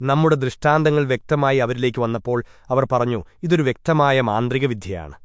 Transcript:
നമ്മുടെ ദൃഷ്ടാന്തങ്ങൾ വ്യക്തമായി അവരിലേക്ക് വന്നപ്പോൾ അവർ പറഞ്ഞു ഇതൊരു വ്യക്തമായ മാന്ത്രികവിദ്യയാണ്.